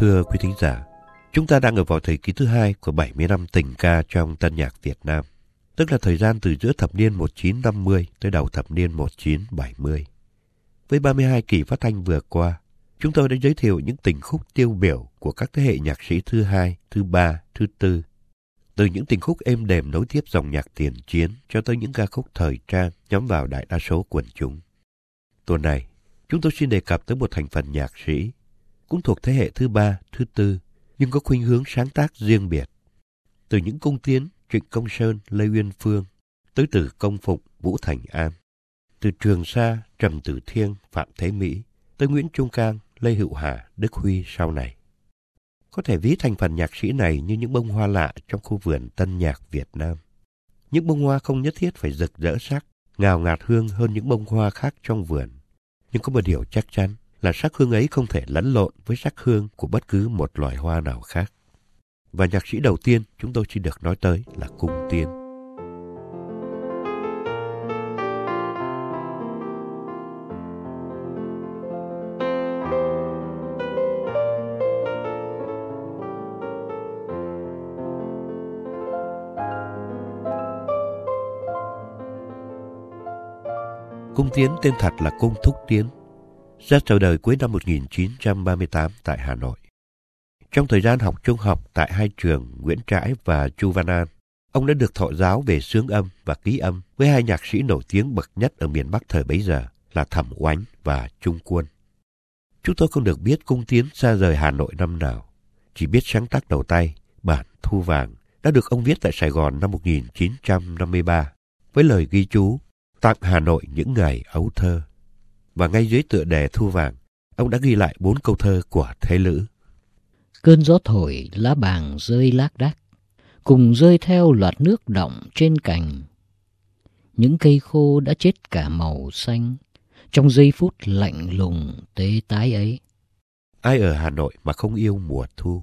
Thưa quý thính giả, chúng ta đang ở vào thời kỳ thứ hai của 70 năm tình ca trong tân nhạc Việt Nam, tức là thời gian từ giữa thập niên 1950 tới đầu thập niên 1970. Với 32 kỳ phát thanh vừa qua, chúng tôi đã giới thiệu những tình khúc tiêu biểu của các thế hệ nhạc sĩ thứ hai, thứ ba, thứ tư. Từ những tình khúc êm đềm nối tiếp dòng nhạc tiền chiến cho tới những ca khúc thời trang nhắm vào đại đa số quần chúng. Tuần này, chúng tôi xin đề cập tới một thành phần nhạc sĩ cũng thuộc thế hệ thứ ba, thứ tư, nhưng có khuynh hướng sáng tác riêng biệt. Từ những công tiến, Trịnh Công Sơn, Lê Uyên Phương, tới từ Công Phụng, Vũ Thành An, từ Trường Sa, Trầm Tử Thiên, Phạm Thế Mỹ, tới Nguyễn Trung Cang, Lê Hữu Hà, Đức Huy sau này. Có thể ví thành phần nhạc sĩ này như những bông hoa lạ trong khu vườn tân nhạc Việt Nam. Những bông hoa không nhất thiết phải rực rỡ sắc, ngào ngạt hương hơn những bông hoa khác trong vườn. Nhưng có một điều chắc chắn là sắc hương ấy không thể lẫn lộn với sắc hương của bất cứ một loài hoa nào khác. Và nhạc sĩ đầu tiên chúng tôi chỉ được nói tới là Cung Tiên. Cung Tiến tên thật là Cung Thúc Tiến, ra chào đời cuối năm 1938 tại Hà Nội. Trong thời gian học trung học tại hai trường Nguyễn Trãi và Chu Văn An, ông đã được thọ giáo về sướng âm và ký âm với hai nhạc sĩ nổi tiếng bậc nhất ở miền Bắc thời bấy giờ là Thẩm Oánh và Trung Quân. Chúng tôi không được biết cung tiến xa rời Hà Nội năm nào, chỉ biết sáng tác đầu tay, bản Thu Vàng đã được ông viết tại Sài Gòn năm 1953 với lời ghi chú tặng Hà Nội những ngày ấu thơ và ngay dưới tựa đề thu vàng, ông đã ghi lại bốn câu thơ của Thế Lữ. Cơn gió thổi, lá bàng rơi lác đác, cùng rơi theo loạt nước động trên cành. Những cây khô đã chết cả màu xanh, trong giây phút lạnh lùng tê tái ấy. Ai ở Hà Nội mà không yêu mùa thu,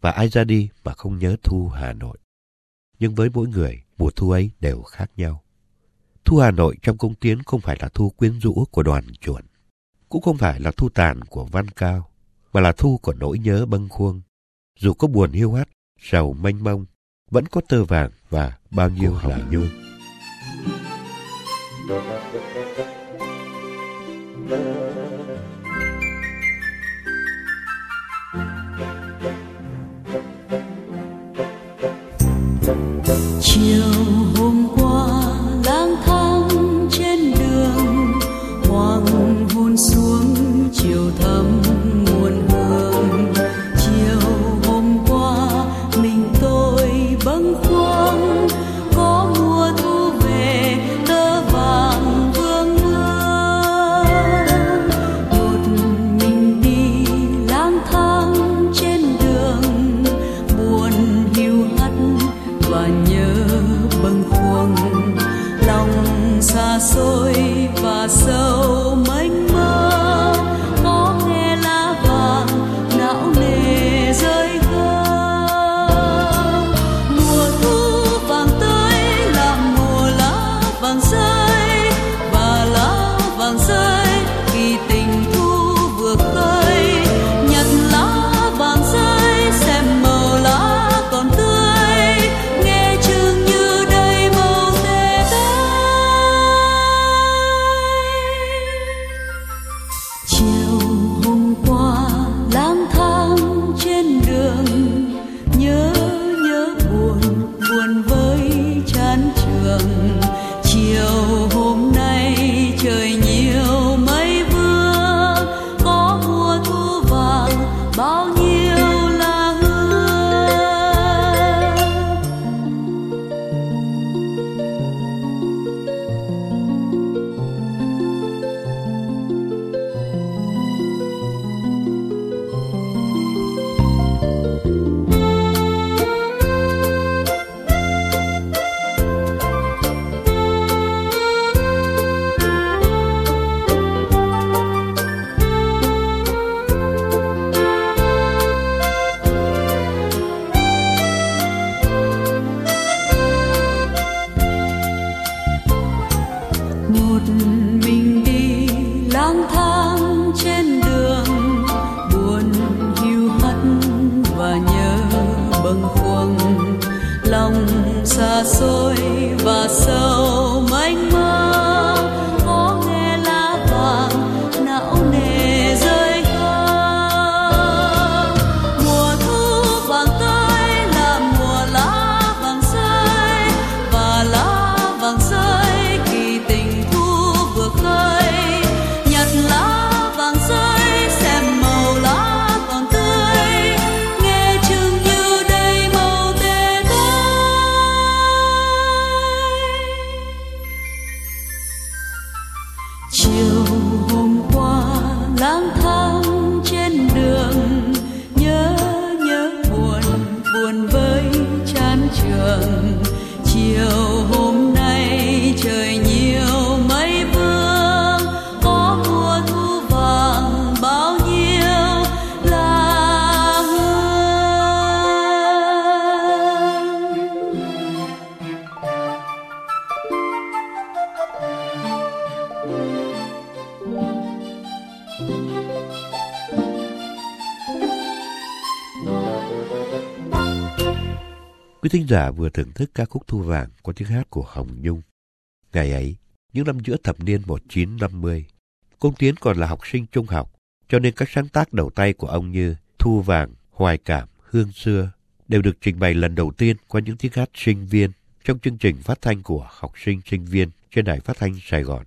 và ai ra đi mà không nhớ thu Hà Nội. Nhưng với mỗi người, mùa thu ấy đều khác nhau. Thu Hà Nội trong công tiến không phải là thu quyến rũ của đoàn chuồn, cũng không phải là thu tàn của văn cao, mà là thu của nỗi nhớ bâng khuâng. Dù có buồn hiu hắt, sầu mênh mông, vẫn có tơ vàng và bao nhiêu là nhung. chiều bao một mình đi lang thang trên đường, buồn hiu hắt và nhớ bâng khuâng. Lòng xa xôi và sâu Quý thính giả vừa thưởng thức ca khúc Thu Vàng qua tiếng hát của Hồng Nhung. Ngày ấy, những năm giữa thập niên 1950, Công Tiến còn là học sinh trung học, cho nên các sáng tác đầu tay của ông như Thu Vàng, Hoài Cảm, Hương Xưa đều được trình bày lần đầu tiên qua những tiếng hát sinh viên trong chương trình phát thanh của học sinh sinh viên trên đài phát thanh Sài Gòn.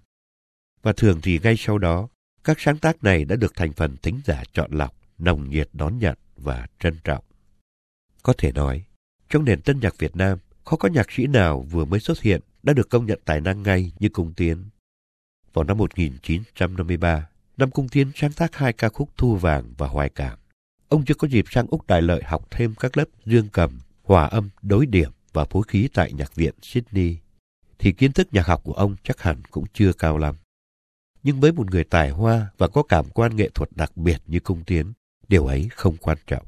Và thường thì ngay sau đó, các sáng tác này đã được thành phần thính giả chọn lọc, nồng nhiệt đón nhận và trân trọng. Có thể nói, trong nền tân nhạc Việt Nam, khó có nhạc sĩ nào vừa mới xuất hiện đã được công nhận tài năng ngay như Cung Tiến. Vào năm 1953, năm Cung Tiến sáng tác hai ca khúc Thu Vàng và Hoài Cảm. Ông chưa có dịp sang Úc Đại Lợi học thêm các lớp dương cầm, hòa âm, đối điểm và phối khí tại nhạc viện Sydney, thì kiến thức nhạc học của ông chắc hẳn cũng chưa cao lắm. Nhưng với một người tài hoa và có cảm quan nghệ thuật đặc biệt như Cung Tiến, điều ấy không quan trọng.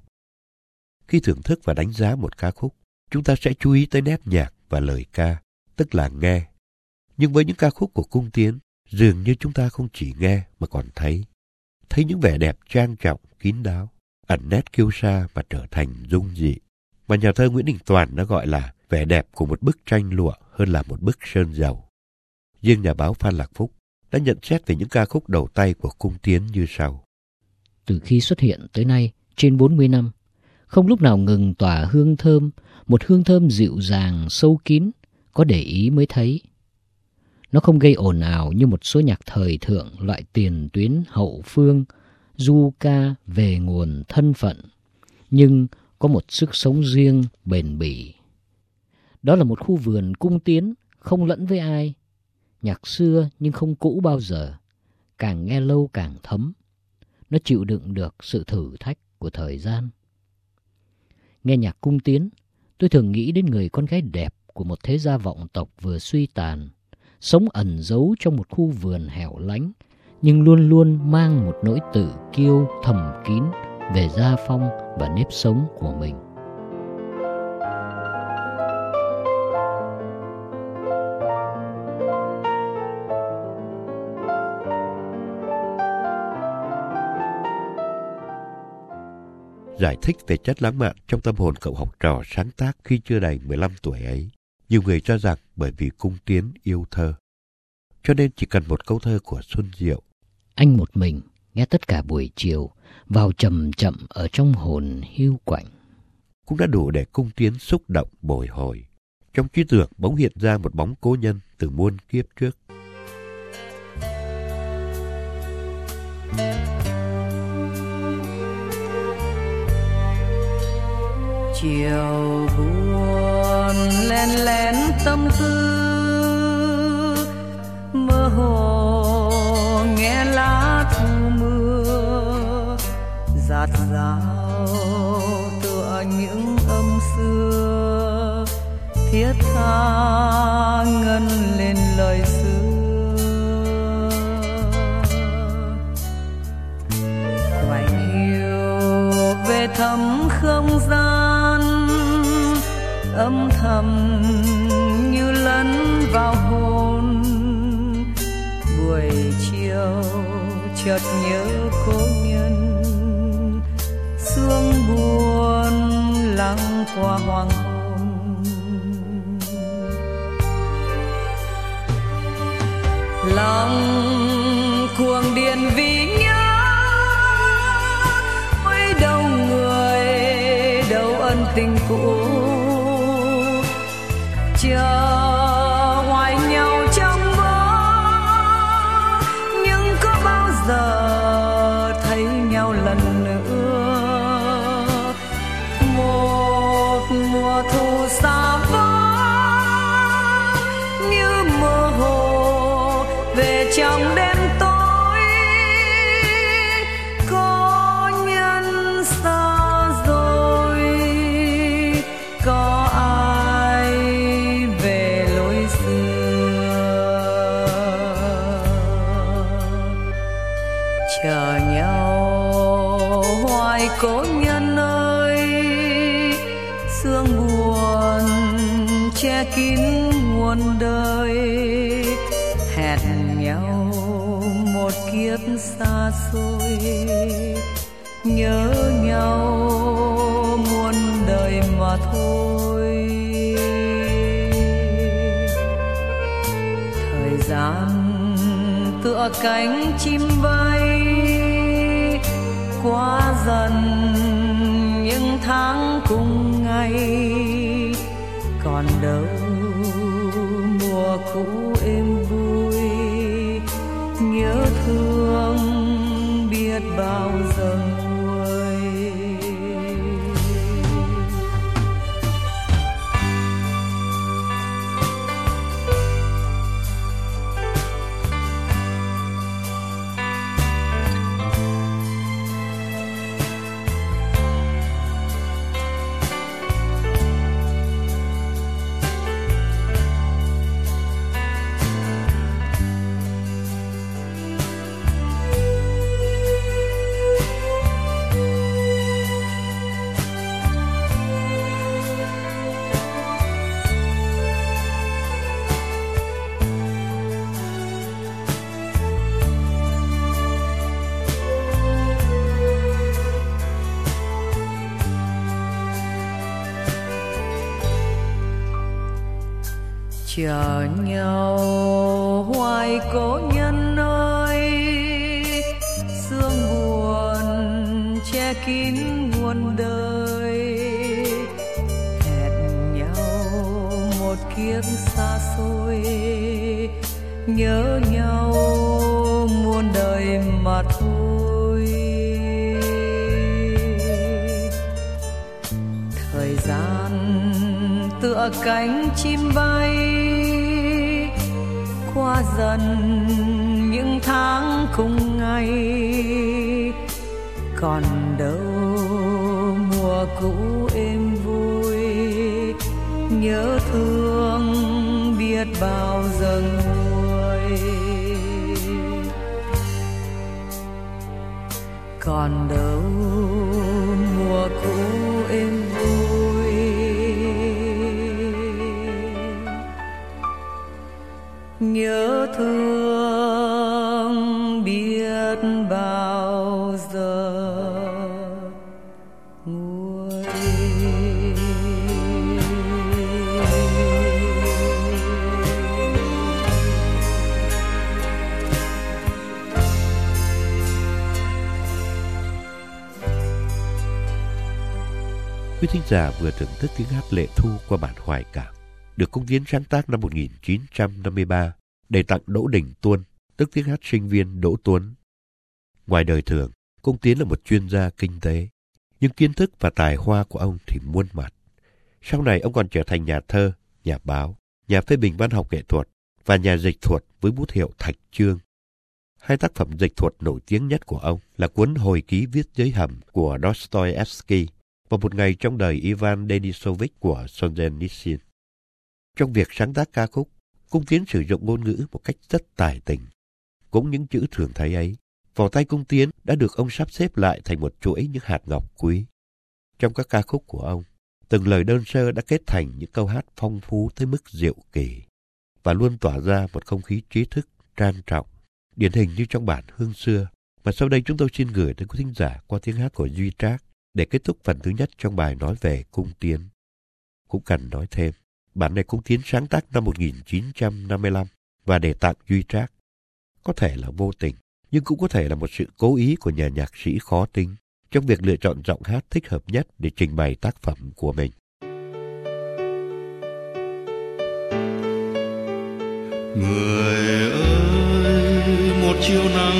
Khi thưởng thức và đánh giá một ca khúc, chúng ta sẽ chú ý tới nét nhạc và lời ca, tức là nghe. Nhưng với những ca khúc của Cung Tiến, dường như chúng ta không chỉ nghe mà còn thấy. Thấy những vẻ đẹp trang trọng, kín đáo, ẩn nét kiêu sa và trở thành dung dị. Mà nhà thơ Nguyễn Đình Toàn đã gọi là vẻ đẹp của một bức tranh lụa hơn là một bức sơn dầu. Riêng nhà báo Phan Lạc Phúc đã nhận xét về những ca khúc đầu tay của Cung Tiến như sau. Từ khi xuất hiện tới nay, trên 40 năm, không lúc nào ngừng tỏa hương thơm, một hương thơm dịu dàng, sâu kín, có để ý mới thấy. Nó không gây ồn ào như một số nhạc thời thượng loại tiền tuyến hậu phương, du ca về nguồn thân phận, nhưng có một sức sống riêng bền bỉ. Đó là một khu vườn cung tiến, không lẫn với ai. Nhạc xưa nhưng không cũ bao giờ, càng nghe lâu càng thấm. Nó chịu đựng được sự thử thách của thời gian. Nghe nhạc cung tiến, tôi thường nghĩ đến người con gái đẹp của một thế gia vọng tộc vừa suy tàn, sống ẩn giấu trong một khu vườn hẻo lánh, nhưng luôn luôn mang một nỗi tự kiêu thầm kín về gia phong và nếp sống của mình. Giải thích về chất lãng mạn trong tâm hồn cậu học trò sáng tác khi chưa đầy 15 tuổi ấy. Nhiều người cho rằng bởi vì cung tiến yêu thơ. Cho nên chỉ cần một câu thơ của Xuân Diệu. Anh một mình nghe tất cả buổi chiều vào chậm chậm ở trong hồn hưu quạnh. Cũng đã đủ để cung tiến xúc động bồi hồi. Trong trí tưởng bỗng hiện ra một bóng cố nhân từ muôn kiếp trước. Chiều buồn len lén tâm tư, mơ hồ nghe lá thu mưa, giạt rào tựa những âm xưa. Thiết tha ngân lên lời xưa. Quạnh hiu về thăm thầm như lẫn vào hồn. Buổi chiều chợt nhớ cố nhân, sương buồn lắng qua hoàng hôn. Lòng cuồng điện vì nhớ ôi đâu người đâu ân tình cũ chờ tựa cánh chim bay qua dần những tháng cùng ngày. Còn đâu mùa cũ êm vui, nhớ thương biết bao chờ nhau. Hoài cố nhân ơi, sương buồn che kín muôn đời. Hẹn nhau một kiếp xa xôi, nhớ nhau muôn đời mà thôi. Thời gian tựa cánh chim bay dần những tháng cùng ngày. Còn đâu mùa cũ êm vui, nhớ thương biết bao giờ nguôi. Còn đâu nhớ thương biết bao giờ nguôi Quý thính giả vừa thưởng thức tiếng hát Lệ Thu qua bản Hoài Cảm, được công diễn sáng tác năm 1953 để tặng Đỗ Đình Tuân, tức tiếng hát sinh viên Đỗ Tuấn. Ngoài đời thường, Công Tiến là một chuyên gia kinh tế, nhưng kiến thức và tài hoa của ông thì muôn mặt. Sau này ông còn trở thành nhà thơ, nhà báo, nhà phê bình văn học nghệ thuật và nhà dịch thuật với bút hiệu Thạch Trương. Hai tác phẩm dịch thuật nổi tiếng nhất của ông là cuốn Hồi ký viết dưới hầm của Dostoevsky và một ngày trong đời Ivan Denisovich của Solzhenitsyn. Trong việc sáng tác ca khúc, Cung Tiến sử dụng ngôn ngữ một cách rất tài tình. Cũng những chữ thường thấy ấy, vào tay Cung Tiến đã được ông sắp xếp lại thành một chuỗi những hạt ngọc quý. Trong các ca khúc của ông, từng lời đơn sơ đã kết thành những câu hát phong phú tới mức diệu kỳ và luôn tỏa ra một không khí trí thức, trang trọng, điển hình như trong bản hương xưa. Mà sau đây chúng tôi xin gửi tới quý thính giả qua tiếng hát của Duy Trác để kết thúc phần thứ nhất trong bài nói về cung tiến. Cũng cần nói thêm, bản này cũng tiến sáng tác năm 1955 và đề tặng Duy Trác. Có thể là vô tình, nhưng cũng có thể là một sự cố ý của nhà nhạc sĩ khó tính trong việc lựa chọn giọng hát thích hợp nhất để trình bày tác phẩm của mình. Người ơi, một chiều nào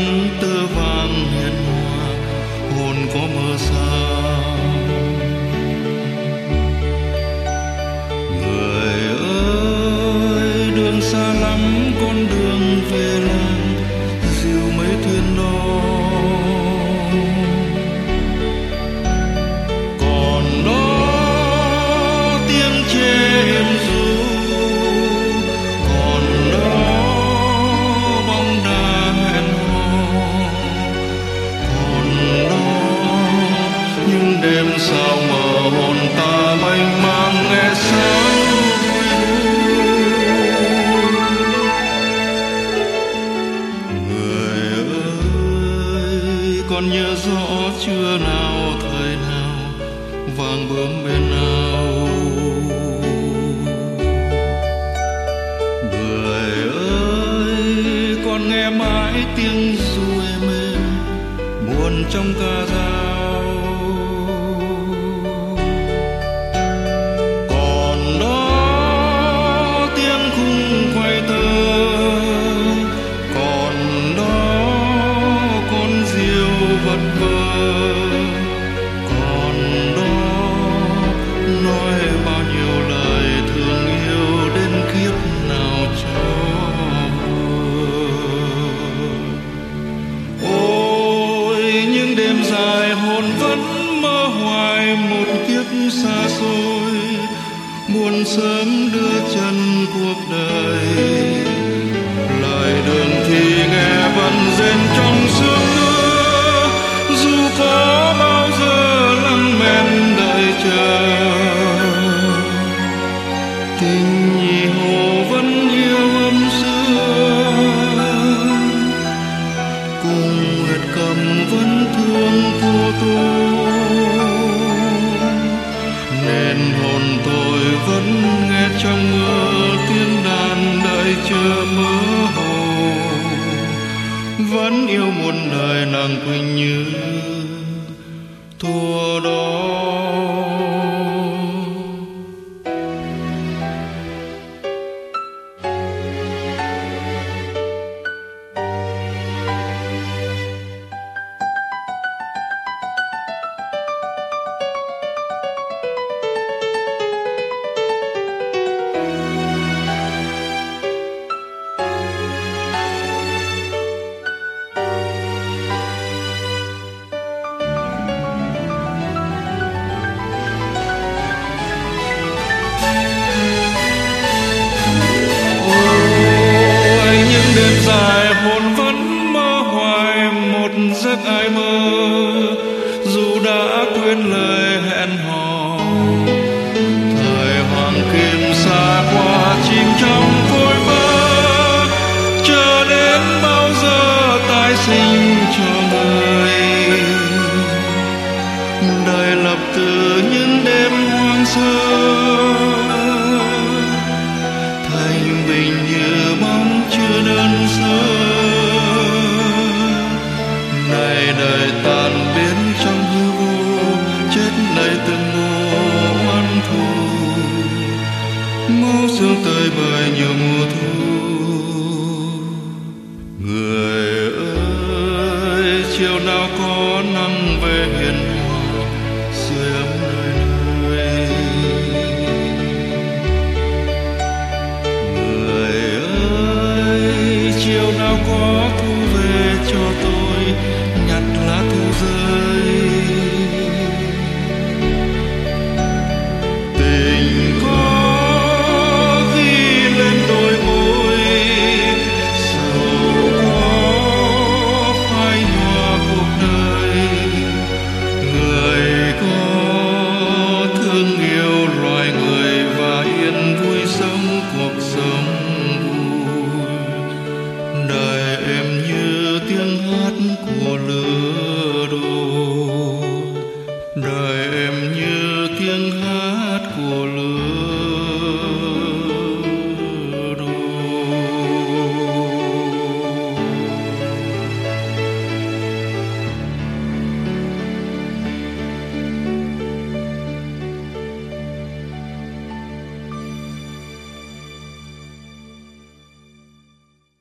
giấc ai mơ, dù đã quên lời hẹn hò. Thời hoàng kim xa qua, chìm trong vui vã chờ đến bao giờ tái sinh.